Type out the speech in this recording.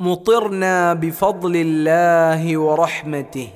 مطرنا بفضل الله ورحمته.